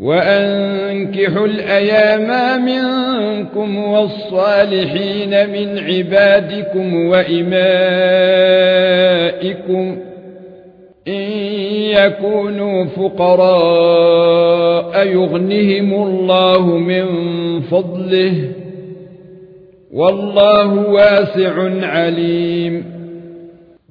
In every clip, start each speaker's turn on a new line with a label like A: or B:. A: وانكحوا الايام منكم والصالحين من عبادكم وامائكم ان يكونوا فقراء يغنهم الله من فضله والله واسع عليم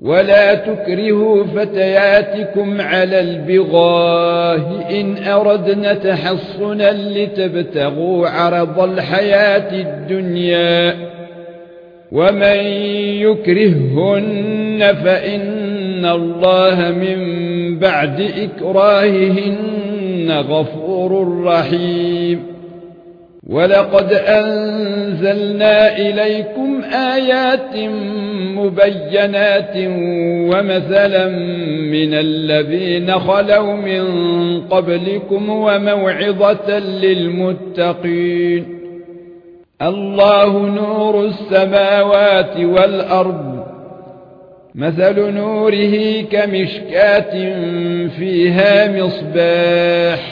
A: ولا تكرهوا فتياتكم على البغاء ان اردنا تحصنا لتبتغوا عرض الحياه الدنيا ومن يكرهن فان الله من بعد اكراههن غفور رحيم ولقد انزلنا اليكم ايات مبينات ومثلا من الذين خَلَوْا من قبلكم وموعظه للمتقين الله نور السماوات والارض مثل نوره كمشكاه فيها مصباح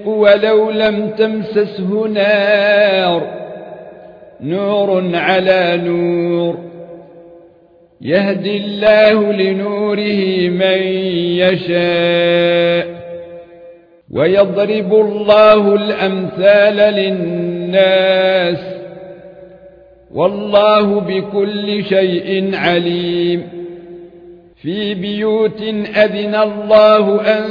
A: الرزق ولو لم تمسسه نار نور على نور يهدي الله لنوره من يشاء ويضرب الله الامثال للناس والله بكل شيء عليم في بيوت اذن الله ان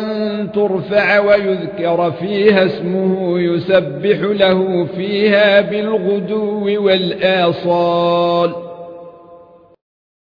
A: ترفع ويذكر فيها اسمه يسبح له فيها بالغدو والآصال